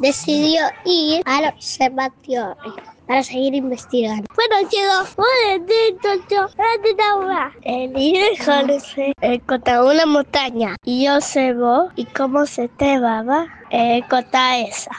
decidió ir al observatorio para seguir investigando. Bueno, llegó un yo, el líder Jorge encontró eh, una montaña y observó y cómo se te va eh, cota esa.